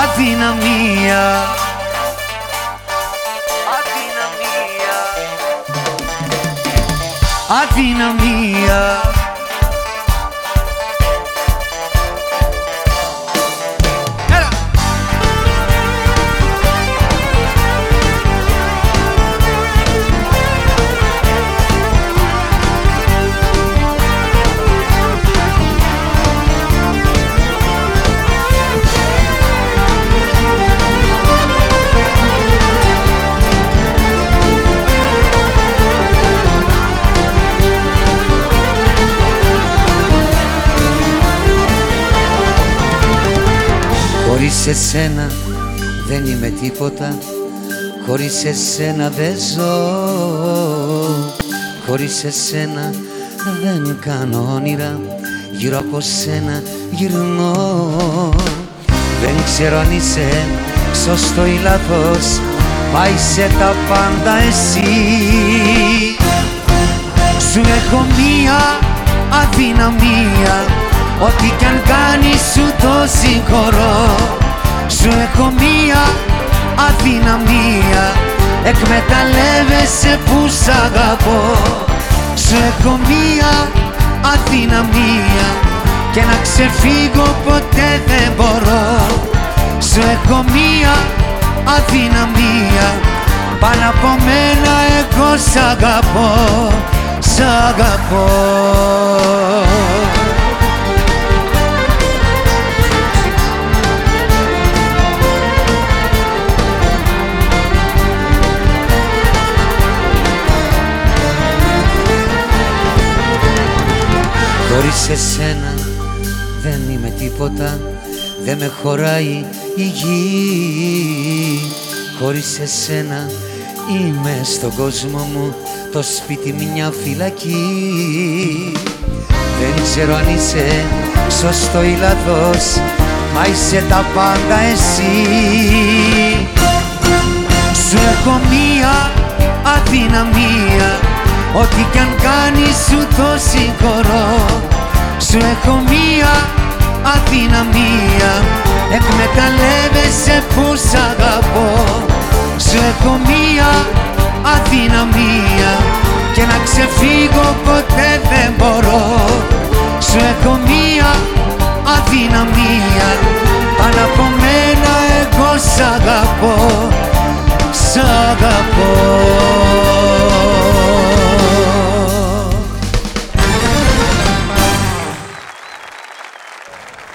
αδυναμία Αδυναμία Αδυναμία Έλα. Χωρίς εσένα δεν είμαι τίποτα. Χωρίς εσένα δεν ζω. Χωρίς εσένα δεν κάνω όνειρα. Γύρω από σένα γυρνώ. Δεν ξέρω αν είσαι σωστό ή λάθος. Μα είσαι τα πάντα εσύ. Σου έχω μία αδυναμία. Ό,τι κι αν κάνεις σου το συγχωρώ Σου έχω μία αδυναμία. Εκμεταλλεύεσαι που σ' αγαπώ. Σου έχω μία αδυναμία. Και να ξεφύγω ποτέ δεν μπορώ. Σου έχω μία αδυναμία. Πάνω από μένα εγώ σ' αγαπώ. Σ' αγαπώ Χωρίς εσένα δεν είμαι τίποτα Δεν με χωράει η γη. Χωρίς εσένα είμαι στον κόσμο μου Το σπίτι μια φυλακή. Δεν ξέρω αν είσαι σωστό ή λάθος Μα είσαι τα πάντα εσύ. Σου έχω μία αδυναμία Ό,τι κι αν κάνεις σου το συγχωρώ. Σου έχω μία αδυναμία. Εκμεταλλεύεσαι που σ' αγαπώ. Σου έχω μία αδυναμία. Και να ξεφύγω ποτέ δεν μπορώ. Σου έχω μία αδυναμία